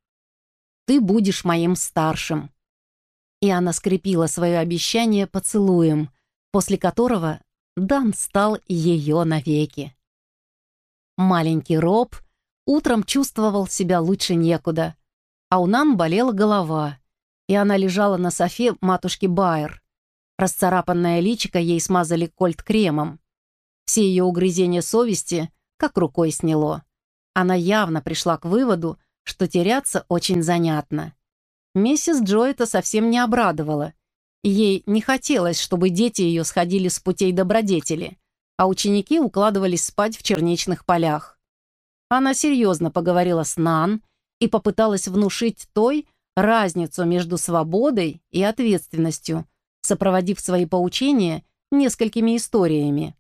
«Ты будешь моим старшим». И она скрепила свое обещание поцелуем, после которого Дан стал ее навеки. Маленький Роб утром чувствовал себя лучше некуда, а у Нан болела голова, и она лежала на софе матушки Байер. Расцарапанное личико ей смазали кольт-кремом. Все ее угрызения совести как рукой сняло. Она явно пришла к выводу, что теряться очень занятно. Миссис Джо это совсем не обрадовала. Ей не хотелось, чтобы дети ее сходили с путей добродетели, а ученики укладывались спать в черничных полях. Она серьезно поговорила с Нан и попыталась внушить той разницу между свободой и ответственностью, сопроводив свои поучения несколькими историями.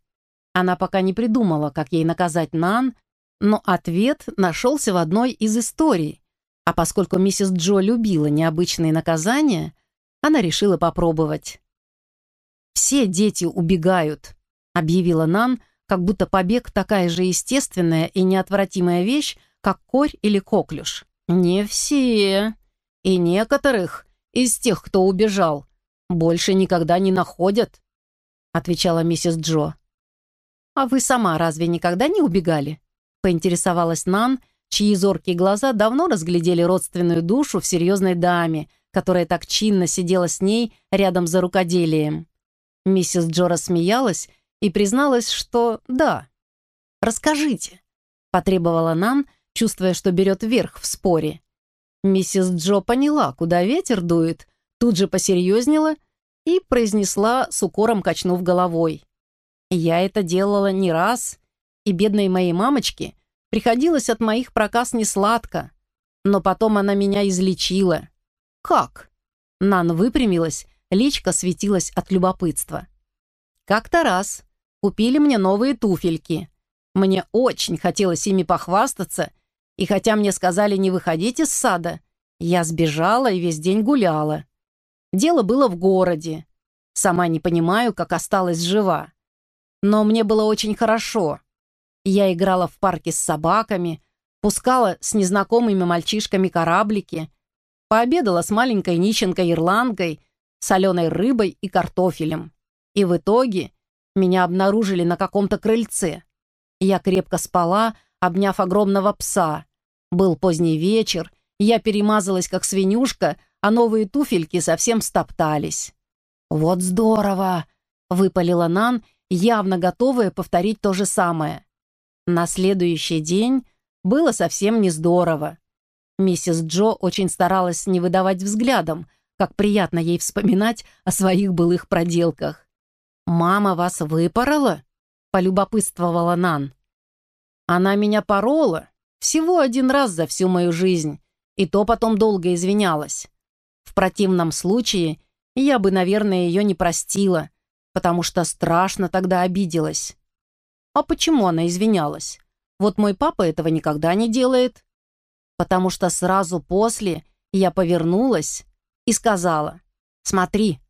Она пока не придумала, как ей наказать Нан но ответ нашелся в одной из историй, А поскольку миссис Джо любила необычные наказания, она решила попробовать. «Все дети убегают», — объявила Нан, как будто побег такая же естественная и неотвратимая вещь, как корь или коклюш. «Не все. И некоторых из тех, кто убежал, больше никогда не находят», — отвечала миссис Джо. «А вы сама разве никогда не убегали?» — поинтересовалась Нан, чьи зоркие глаза давно разглядели родственную душу в серьезной даме, которая так чинно сидела с ней рядом за рукоделием. Миссис Джо рассмеялась и призналась, что да. «Расскажите», — потребовала Нан, чувствуя, что берет верх в споре. Миссис Джо поняла, куда ветер дует, тут же посерьезнела и произнесла с укором, качнув головой. «Я это делала не раз, и бедной моей мамочке приходилось от моих проказ не сладко, но потом она меня излечила». «Как?» Нан выпрямилась, личка светилась от любопытства. «Как-то раз купили мне новые туфельки. Мне очень хотелось ими похвастаться, и хотя мне сказали не выходить из сада, я сбежала и весь день гуляла. Дело было в городе. Сама не понимаю, как осталась жива. Но мне было очень хорошо. Я играла в парке с собаками, пускала с незнакомыми мальчишками кораблики, пообедала с маленькой нищенкой-ирландкой, соленой рыбой и картофелем. И в итоге меня обнаружили на каком-то крыльце. Я крепко спала, обняв огромного пса. Был поздний вечер, я перемазалась как свинюшка, а новые туфельки совсем стоптались. «Вот здорово!» — выпалила Нан, явно готовая повторить то же самое. На следующий день было совсем не здорово. Миссис Джо очень старалась не выдавать взглядом, как приятно ей вспоминать о своих былых проделках. «Мама вас выпорола?» — полюбопытствовала Нан. «Она меня порола всего один раз за всю мою жизнь, и то потом долго извинялась. В противном случае я бы, наверное, ее не простила, потому что страшно тогда обиделась. А почему она извинялась? Вот мой папа этого никогда не делает. Потому что сразу после я повернулась и сказала, «Смотри,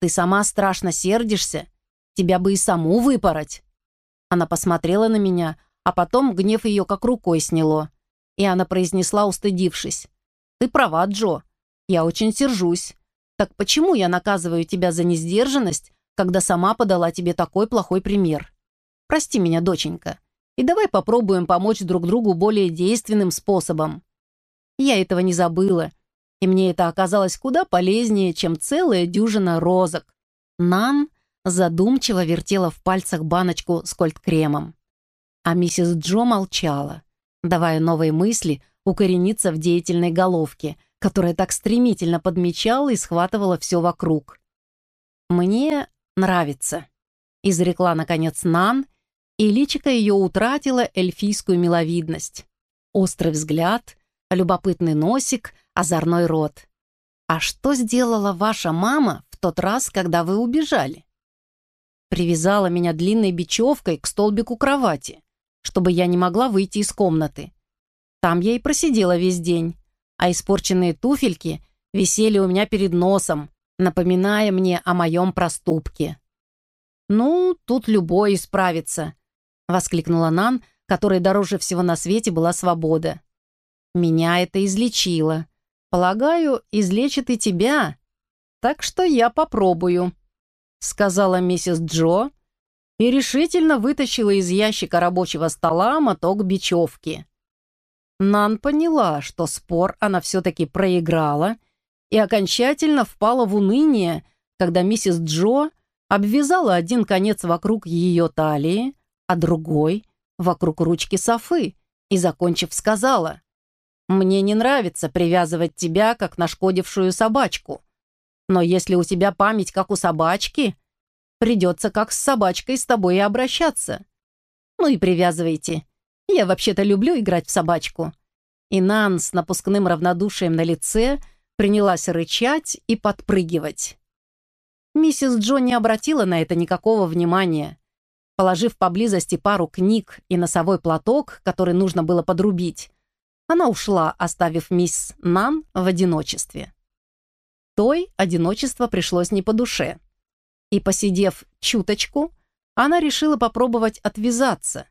ты сама страшно сердишься, тебя бы и саму выпороть». Она посмотрела на меня, а потом гнев ее как рукой сняло, и она произнесла, устыдившись, «Ты права, Джо, я очень сержусь. Так почему я наказываю тебя за несдержанность, когда сама подала тебе такой плохой пример? Прости меня, доченька, и давай попробуем помочь друг другу более действенным способом». Я этого не забыла, и мне это оказалось куда полезнее, чем целая дюжина розок. Нан задумчиво вертела в пальцах баночку с кольт-кремом. А миссис Джо молчала, давая новые мысли укорениться в деятельной головке, которая так стремительно подмечала и схватывала все вокруг. «Мне нравится», — изрекла, наконец, Нан, и личико ее утратило эльфийскую миловидность. Острый взгляд, любопытный носик, озорной рот. «А что сделала ваша мама в тот раз, когда вы убежали?» Привязала меня длинной бечевкой к столбику кровати, чтобы я не могла выйти из комнаты. Там я и просидела весь день, а испорченные туфельки висели у меня перед носом, напоминая мне о моем проступке. «Ну, тут любой исправится», — воскликнула Нан, которой дороже всего на свете была свобода. «Меня это излечило. Полагаю, излечит и тебя. Так что я попробую», — сказала миссис Джо и решительно вытащила из ящика рабочего стола моток бечевки. Нан поняла, что спор она все-таки проиграла и окончательно впала в уныние, когда миссис Джо обвязала один конец вокруг ее талии, а другой — вокруг ручки Софы, и, закончив, сказала, «Мне не нравится привязывать тебя, как нашкодившую собачку. Но если у тебя память, как у собачки, придется как с собачкой с тобой и обращаться. Ну и привязывайте. Я вообще-то люблю играть в собачку». И Нан с напускным равнодушием на лице принялась рычать и подпрыгивать. Миссис Джо не обратила на это никакого внимания. Положив поблизости пару книг и носовой платок, который нужно было подрубить, она ушла, оставив мисс Нан в одиночестве. Той одиночество пришлось не по душе. И, посидев чуточку, она решила попробовать отвязаться.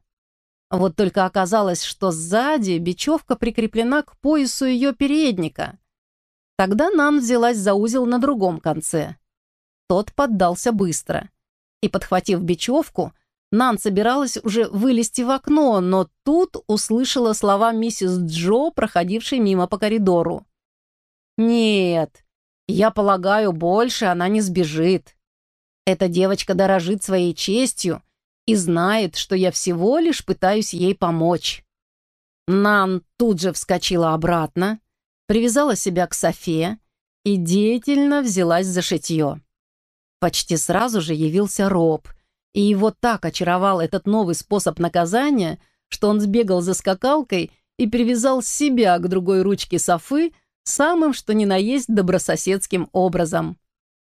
Вот только оказалось, что сзади бечевка прикреплена к поясу ее передника. Тогда Нан взялась за узел на другом конце. Тот поддался быстро. И, подхватив бечевку, Нан собиралась уже вылезти в окно, но тут услышала слова миссис Джо, проходившей мимо по коридору. «Нет, я полагаю, больше она не сбежит. Эта девочка дорожит своей честью и знает, что я всего лишь пытаюсь ей помочь». Нан тут же вскочила обратно, привязала себя к Софе и деятельно взялась за шитье. Почти сразу же явился Роб, и его так очаровал этот новый способ наказания, что он сбегал за скакалкой и привязал себя к другой ручке Софы самым что ни на есть добрососедским образом.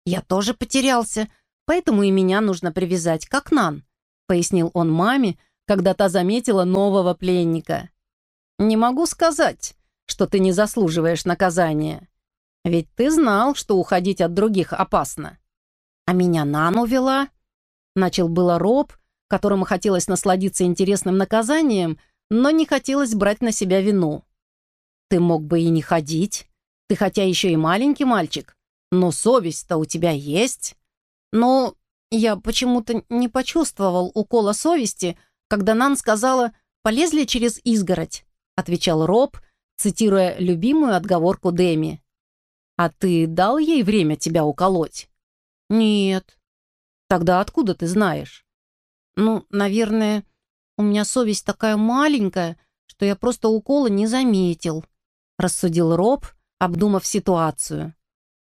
«Я тоже потерялся, поэтому и меня нужно привязать, как Нан», пояснил он маме, когда та заметила нового пленника. «Не могу сказать, что ты не заслуживаешь наказания. Ведь ты знал, что уходить от других опасно. А меня Нан увела. Начал было Роб, которому хотелось насладиться интересным наказанием, но не хотелось брать на себя вину. Ты мог бы и не ходить. Ты хотя еще и маленький мальчик, но совесть-то у тебя есть. Но я почему-то не почувствовал укола совести, когда Нан сказала «полезли через изгородь», отвечал Роб, цитируя любимую отговорку Дэми. «А ты дал ей время тебя уколоть?» «Нет». «Тогда откуда ты знаешь?» «Ну, наверное, у меня совесть такая маленькая, что я просто укола не заметил», рассудил Роб, обдумав ситуацию.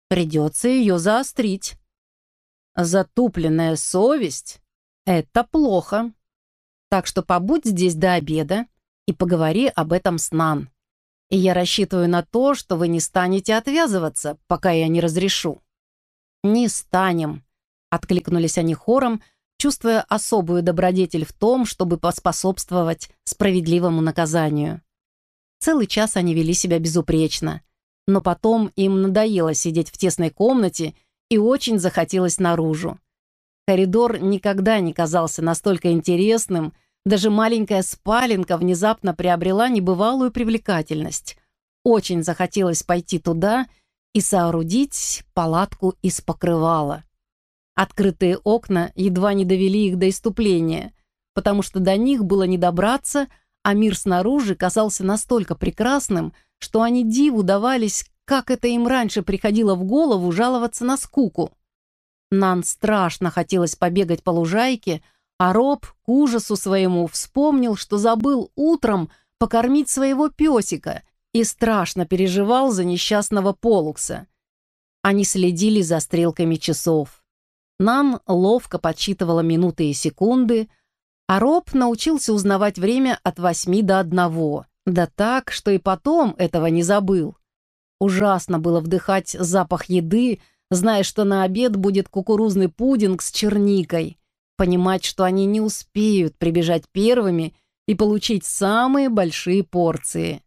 «Придется ее заострить». «Затупленная совесть — это плохо. Так что побудь здесь до обеда и поговори об этом с Нан. И я рассчитываю на то, что вы не станете отвязываться, пока я не разрешу». «Не станем», — откликнулись они хором, чувствуя особую добродетель в том, чтобы поспособствовать справедливому наказанию. Целый час они вели себя безупречно, но потом им надоело сидеть в тесной комнате и очень захотелось наружу. Коридор никогда не казался настолько интересным, даже маленькая спаленка внезапно приобрела небывалую привлекательность. Очень захотелось пойти туда и соорудить палатку из покрывала. Открытые окна едва не довели их до иступления, потому что до них было не добраться, а мир снаружи казался настолько прекрасным, что они диву давались, как это им раньше приходило в голову жаловаться на скуку. Нан страшно хотелось побегать по лужайке, а Роб к ужасу своему вспомнил, что забыл утром покормить своего песика и страшно переживал за несчастного Полукса. Они следили за стрелками часов. Нан ловко подсчитывала минуты и секунды, а Роб научился узнавать время от восьми до одного, да так, что и потом этого не забыл. Ужасно было вдыхать запах еды, зная, что на обед будет кукурузный пудинг с черникой, понимать, что они не успеют прибежать первыми и получить самые большие порции.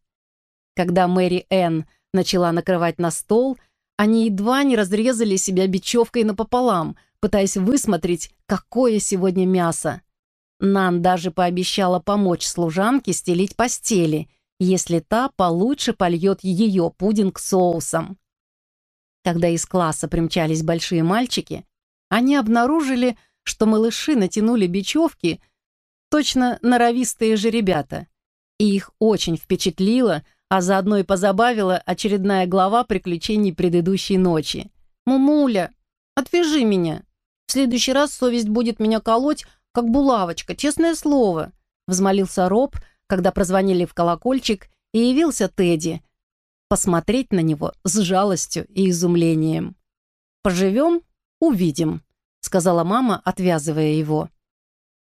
Когда Мэри Энн начала накрывать на стол, они едва не разрезали себя бечевкой напополам, пытаясь высмотреть, какое сегодня мясо. Нан даже пообещала помочь служанке стелить постели, если та получше польет ее пудинг соусом. Когда из класса примчались большие мальчики, они обнаружили, что малыши натянули бечевки, точно норовистые же ребята, и их очень впечатлило, а заодно и позабавила очередная глава приключений предыдущей ночи. «Мумуля, отвяжи меня. Следующий раз совесть будет меня колоть, как булавочка, честное слово», взмолился Роб, когда прозвонили в колокольчик, и явился Тедди, посмотреть на него с жалостью и изумлением. «Поживем — увидим», — сказала мама, отвязывая его.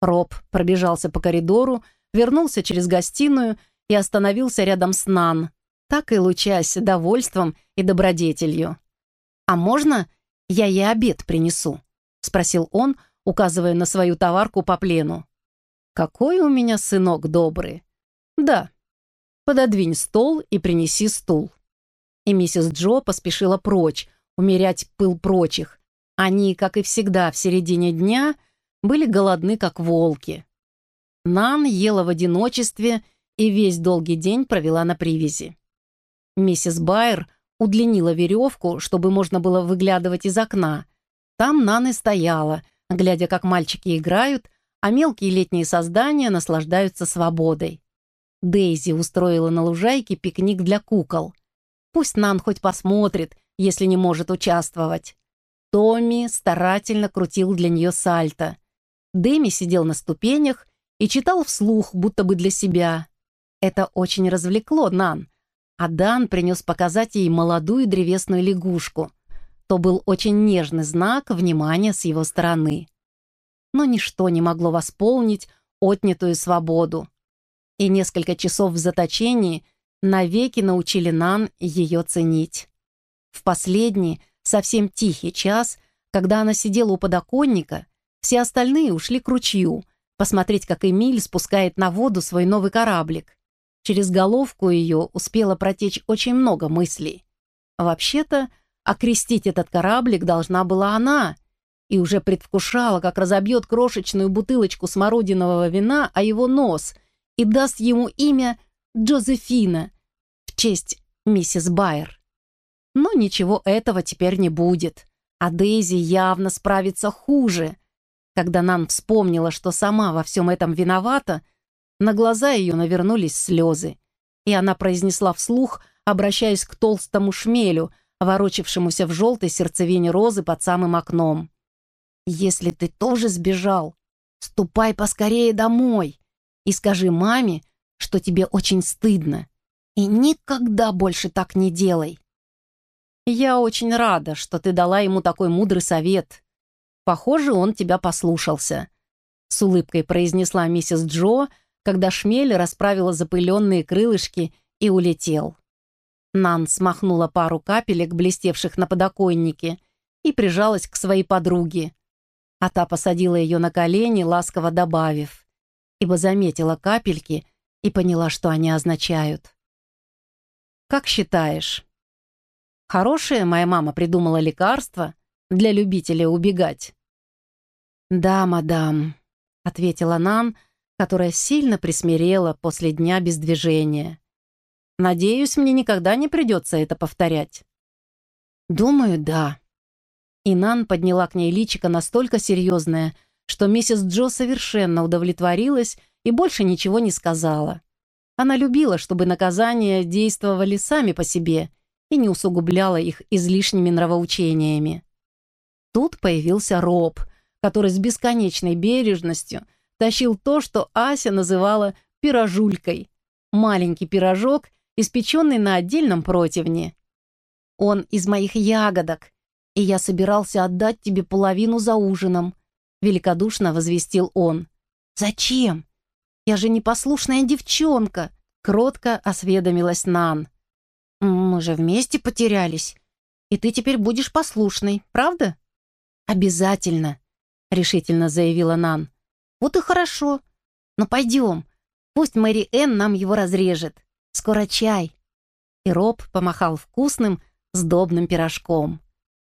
Роб пробежался по коридору, вернулся через гостиную и остановился рядом с Нан, так и лучась довольством и добродетелью. «А можно я ей обед принесу?» — спросил он, указывая на свою товарку по плену. «Какой у меня сынок добрый!» «Да, пододвинь стол и принеси стул». И миссис Джо поспешила прочь, умерять пыл прочих. Они, как и всегда в середине дня, были голодны, как волки. Нан ела в одиночестве и весь долгий день провела на привязи. Миссис Байер удлинила веревку, чтобы можно было выглядывать из окна. Там Нан и стояла, глядя, как мальчики играют, а мелкие летние создания наслаждаются свободой. Дейзи устроила на лужайке пикник для кукол. Пусть Нан хоть посмотрит, если не может участвовать. Томми старательно крутил для нее сальто. Дэми сидел на ступенях и читал вслух, будто бы для себя. Это очень развлекло Нан, а Дан принес показать ей молодую древесную лягушку. То был очень нежный знак внимания с его стороны. Но ничто не могло восполнить отнятую свободу. И несколько часов в заточении навеки научили Нан ее ценить. В последний, совсем тихий час, когда она сидела у подоконника, все остальные ушли к ручью, посмотреть, как Эмиль спускает на воду свой новый кораблик. Через головку ее успело протечь очень много мыслей. Вообще-то, окрестить этот кораблик должна была она, и уже предвкушала, как разобьет крошечную бутылочку смородинового вина о его нос и даст ему имя Джозефина в честь миссис Байер. Но ничего этого теперь не будет, а Дейзи явно справится хуже. Когда Нан вспомнила, что сама во всем этом виновата, на глаза ее навернулись слезы, и она произнесла вслух, обращаясь к толстому шмелю, ворочившемуся в желтой сердцевине розы под самым окном. «Если ты тоже сбежал, ступай поскорее домой и скажи маме, что тебе очень стыдно, и никогда больше так не делай». «Я очень рада, что ты дала ему такой мудрый совет. Похоже, он тебя послушался», — с улыбкой произнесла миссис Джо, когда шмель расправила запыленные крылышки и улетел. Нан смахнула пару капелек, блестевших на подоконнике, и прижалась к своей подруге. А та посадила ее на колени, ласково добавив, ибо заметила капельки и поняла, что они означают. «Как считаешь, хорошее моя мама придумала лекарство для любителей убегать?» «Да, мадам», — ответила Нан, — которая сильно присмирела после дня без движения. Надеюсь, мне никогда не придется это повторять. Думаю, да. Инан подняла к ней личико настолько серьезное, что миссис Джо совершенно удовлетворилась и больше ничего не сказала. Она любила, чтобы наказания действовали сами по себе и не усугубляла их излишними нравоучениями. Тут появился Роб, который с бесконечной бережностью – тащил то, что Ася называла пирожулькой. Маленький пирожок, испеченный на отдельном противне. «Он из моих ягодок, и я собирался отдать тебе половину за ужином», великодушно возвестил он. «Зачем? Я же непослушная девчонка», кротко осведомилась Нан. «Мы же вместе потерялись, и ты теперь будешь послушной, правда?» «Обязательно», — решительно заявила Нан. «Вот и хорошо. Но пойдем. Пусть Мэри Энн нам его разрежет. Скоро чай». И Роб помахал вкусным, сдобным пирожком.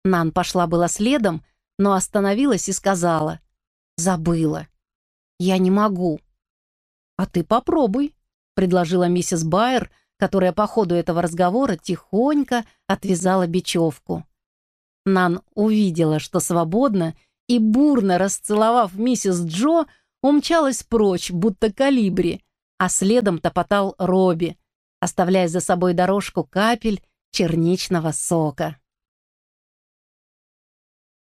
Нан пошла была следом, но остановилась и сказала. «Забыла. Я не могу». «А ты попробуй», — предложила миссис Байер, которая по ходу этого разговора тихонько отвязала бечевку. Нан увидела, что свободно, и, бурно расцеловав миссис Джо, умчалась прочь, будто калибри, а следом топотал Робби, оставляя за собой дорожку капель черничного сока.